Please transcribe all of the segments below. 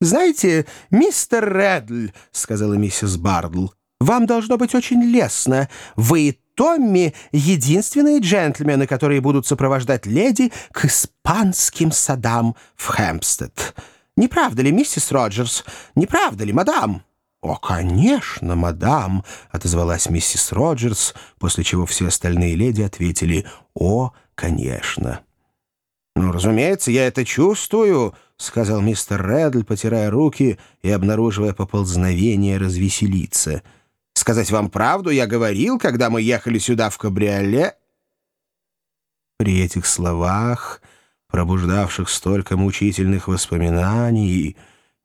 «Знаете, мистер Редль, — сказала миссис Бардл, — вам должно быть очень лестно. Вы и Томми — единственные джентльмены, которые будут сопровождать леди к испанским садам в Хэмпстед. Не правда ли, миссис Роджерс? Не правда ли, мадам?» «О, конечно, мадам!» — отозвалась миссис Роджерс, после чего все остальные леди ответили «О, конечно!» «Ну, разумеется, я это чувствую», — сказал мистер Реддль, потирая руки и обнаруживая поползновение развеселиться. «Сказать вам правду, я говорил, когда мы ехали сюда в кабриоле...» При этих словах, пробуждавших столько мучительных воспоминаний,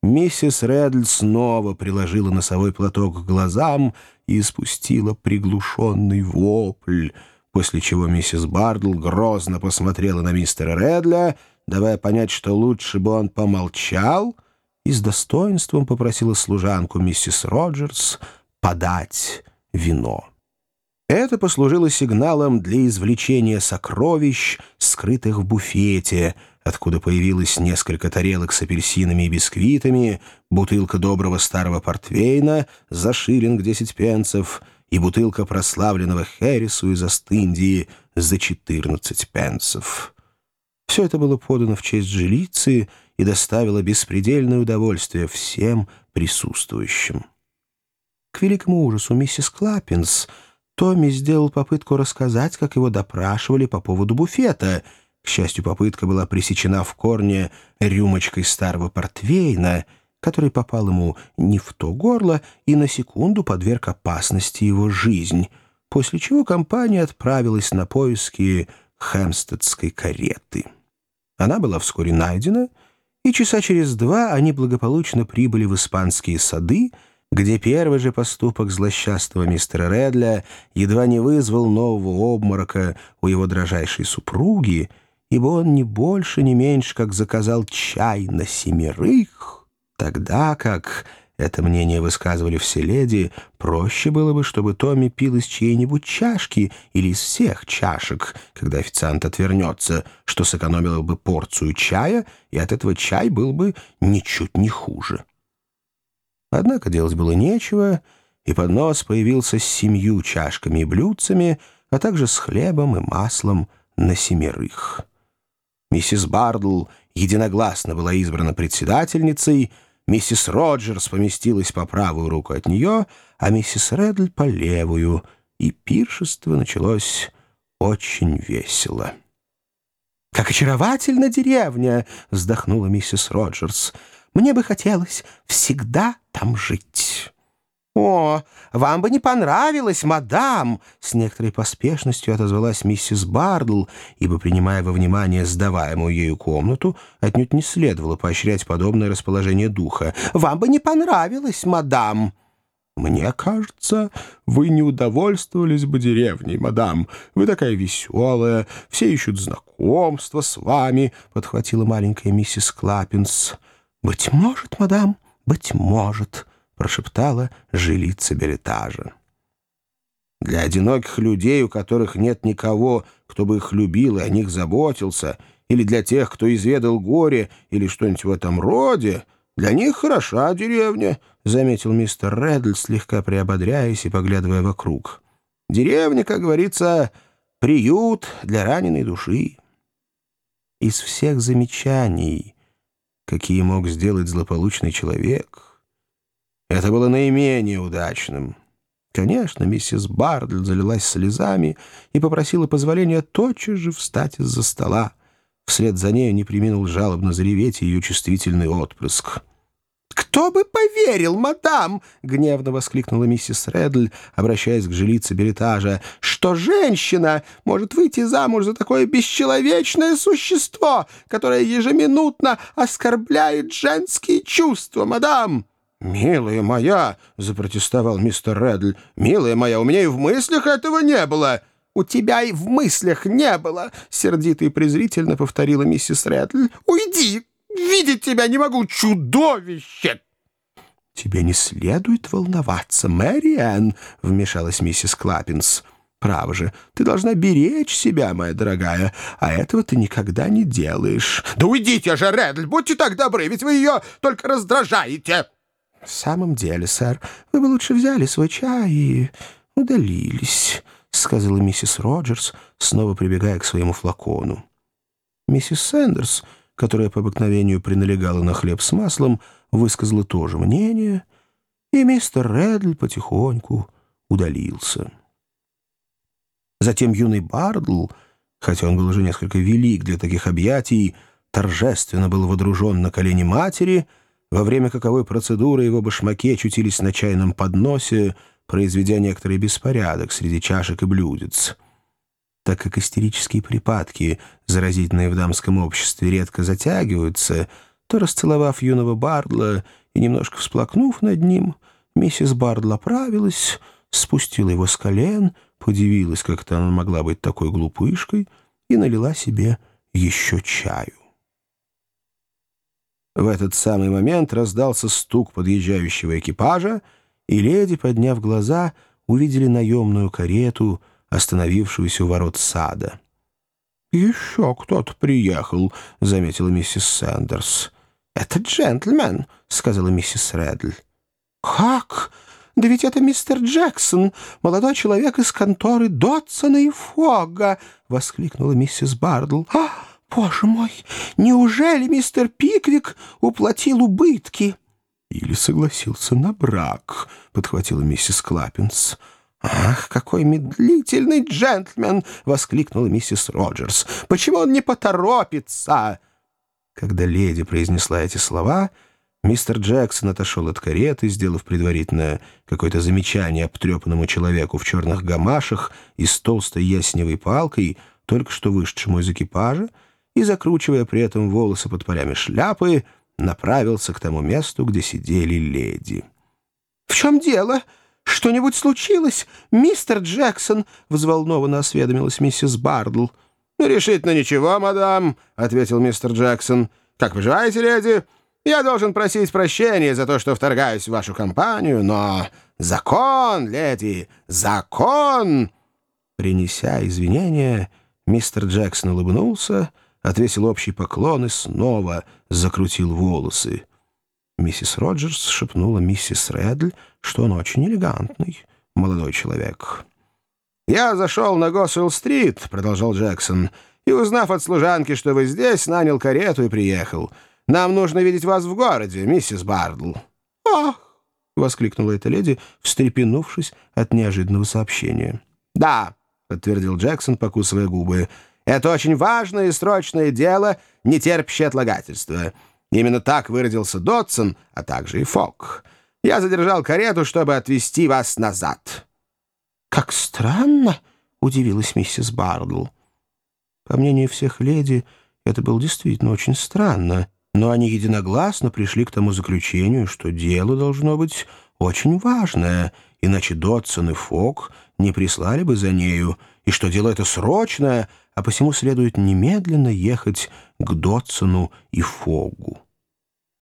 миссис Реддль снова приложила носовой платок к глазам и спустила приглушенный вопль — после чего миссис Бардл грозно посмотрела на мистера Редля, давая понять, что лучше бы он помолчал, и с достоинством попросила служанку миссис Роджерс подать вино. Это послужило сигналом для извлечения сокровищ, скрытых в буфете, откуда появилось несколько тарелок с апельсинами и бисквитами, бутылка доброго старого портвейна за шиллинг десять пенсов — и бутылка прославленного Хэрису из Ост-Индии за 14 пенсов. Все это было подано в честь жилицы и доставило беспредельное удовольствие всем присутствующим. К великому ужасу миссис Клаппинс Томми сделал попытку рассказать, как его допрашивали по поводу буфета. К счастью, попытка была пресечена в корне рюмочкой старого портвейна — который попал ему не в то горло и на секунду подверг опасности его жизнь, после чего компания отправилась на поиски хэмстедской кареты. Она была вскоре найдена, и часа через два они благополучно прибыли в испанские сады, где первый же поступок злосчастного мистера Редля едва не вызвал нового обморока у его дрожайшей супруги, ибо он не больше, не меньше, как заказал чай на семерых — Тогда как, это мнение высказывали все леди, проще было бы, чтобы Томми пил из чьей-нибудь чашки или из всех чашек, когда официант отвернется, что сэкономило бы порцию чая, и от этого чай был бы ничуть не хуже. Однако делать было нечего, и поднос появился с семью чашками и блюдцами, а также с хлебом и маслом на семерых. Миссис Бардл единогласно была избрана председательницей — Миссис Роджерс поместилась по правую руку от нее, а миссис Редль — по левую, и пиршество началось очень весело. «Как очаровательна деревня!» — вздохнула миссис Роджерс. «Мне бы хотелось всегда там жить». «О, вам бы не понравилось, мадам!» С некоторой поспешностью отозвалась миссис Бардл, ибо, принимая во внимание сдаваемую ею комнату, отнюдь не следовало поощрять подобное расположение духа. «Вам бы не понравилось, мадам!» «Мне кажется, вы не удовольствовались бы деревней, мадам. Вы такая веселая, все ищут знакомства с вами», — подхватила маленькая миссис Клаппинс. «Быть может, мадам, быть может», прошептала жилица билетажа. Для одиноких людей, у которых нет никого, кто бы их любил и о них заботился, или для тех, кто изведал горе или что-нибудь в этом роде, для них хороша деревня, — заметил мистер Реддл, слегка приободряясь и поглядывая вокруг. Деревня, как говорится, приют для раненой души. Из всех замечаний, какие мог сделать злополучный человек — это было наименее удачным. Конечно, миссис Бардль залилась слезами и попросила позволения тотчас же встать из-за стола. Вслед за нею не приминул жалобно зареветь ее чувствительный отпрыск. «Кто бы поверил, мадам!» — гневно воскликнула миссис Редль, обращаясь к жилице билетажа, «что женщина может выйти замуж за такое бесчеловечное существо, которое ежеминутно оскорбляет женские чувства, мадам!» «Милая моя!» — запротестовал мистер Редль. «Милая моя, у меня и в мыслях этого не было!» «У тебя и в мыслях не было!» — сердито и презрительно повторила миссис Редль. «Уйди! Видеть тебя не могу, чудовище!» «Тебе не следует волноваться, Мэри Энн!» — вмешалась миссис Клаппинс. Право же, ты должна беречь себя, моя дорогая, а этого ты никогда не делаешь. Да уйдите же, Редль, будьте так добры, ведь вы ее только раздражаете. В самом деле, сэр, вы бы лучше взяли свой чай и удалились, сказала миссис Роджерс, снова прибегая к своему флакону. Миссис Сэндерс, которая по обыкновению приналегала на хлеб с маслом, высказала тоже мнение, и мистер Редль потихоньку удалился. Затем юный Бардл, хотя он был уже несколько велик для таких объятий, торжественно был водружен на колени матери, во время каковой процедуры его башмаки очутились на чайном подносе, произведя некоторый беспорядок среди чашек и блюдец. Так как истерические припадки, заразительные в дамском обществе, редко затягиваются, то, расцеловав юного Бардла и немножко всплакнув над ним, миссис Бардл оправилась, спустила его с колен, подивилась, как-то она могла быть такой глупышкой, и налила себе еще чаю. В этот самый момент раздался стук подъезжающего экипажа, и леди, подняв глаза, увидели наемную карету, остановившуюся у ворот сада. «Еще кто-то приехал», — заметила миссис Сэндерс. «Это джентльмен», — сказала миссис Рэдль. «Как? Да ведь это мистер Джексон, молодой человек из конторы Дотсона и Фога!» — воскликнула миссис Бардл. «А, боже мой, неужели мистер Пиквик уплатил убытки?» «Или согласился на брак», — подхватила миссис Клаппинс. «Ах, какой медлительный джентльмен!» — воскликнула миссис Роджерс. «Почему он не поторопится?» Когда леди произнесла эти слова, мистер Джексон отошел от кареты, сделав предварительно какое-то замечание обтрепанному человеку в черных гамашах и с толстой ясневой палкой, только что вышедшему из экипажа, и, закручивая при этом волосы под полями шляпы, направился к тому месту, где сидели леди. «В чем дело? Что-нибудь случилось, мистер Джексон?» — взволнованно осведомилась миссис Бардл. «Ну, решительно ничего, мадам», — ответил мистер Джексон. «Как поживаете, леди? Я должен просить прощения за то, что вторгаюсь в вашу компанию, но закон, леди, закон!» Принеся извинения, мистер Джексон улыбнулся, отвесил общий поклон и снова закрутил волосы. Миссис Роджерс шепнула миссис Редль, что он очень элегантный молодой человек. «Я зашел на Госуэлл-стрит», — продолжал Джексон, «и, узнав от служанки, что вы здесь, нанял карету и приехал. Нам нужно видеть вас в городе, миссис Бардл». «Ах!» — воскликнула эта леди, встрепенувшись от неожиданного сообщения. «Да», — подтвердил Джексон, покусывая губы, «это очень важное и срочное дело, не терпящее отлагательства. Именно так выродился Дотсон, а также и Фок. Я задержал карету, чтобы отвезти вас назад». «Как странно!» — удивилась миссис Бардл. По мнению всех леди, это было действительно очень странно, но они единогласно пришли к тому заключению, что дело должно быть очень важное, иначе Дотсон и Фок не прислали бы за нею, и что дело это срочное, а посему следует немедленно ехать к Дотсону и Фогу.